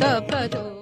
तपरो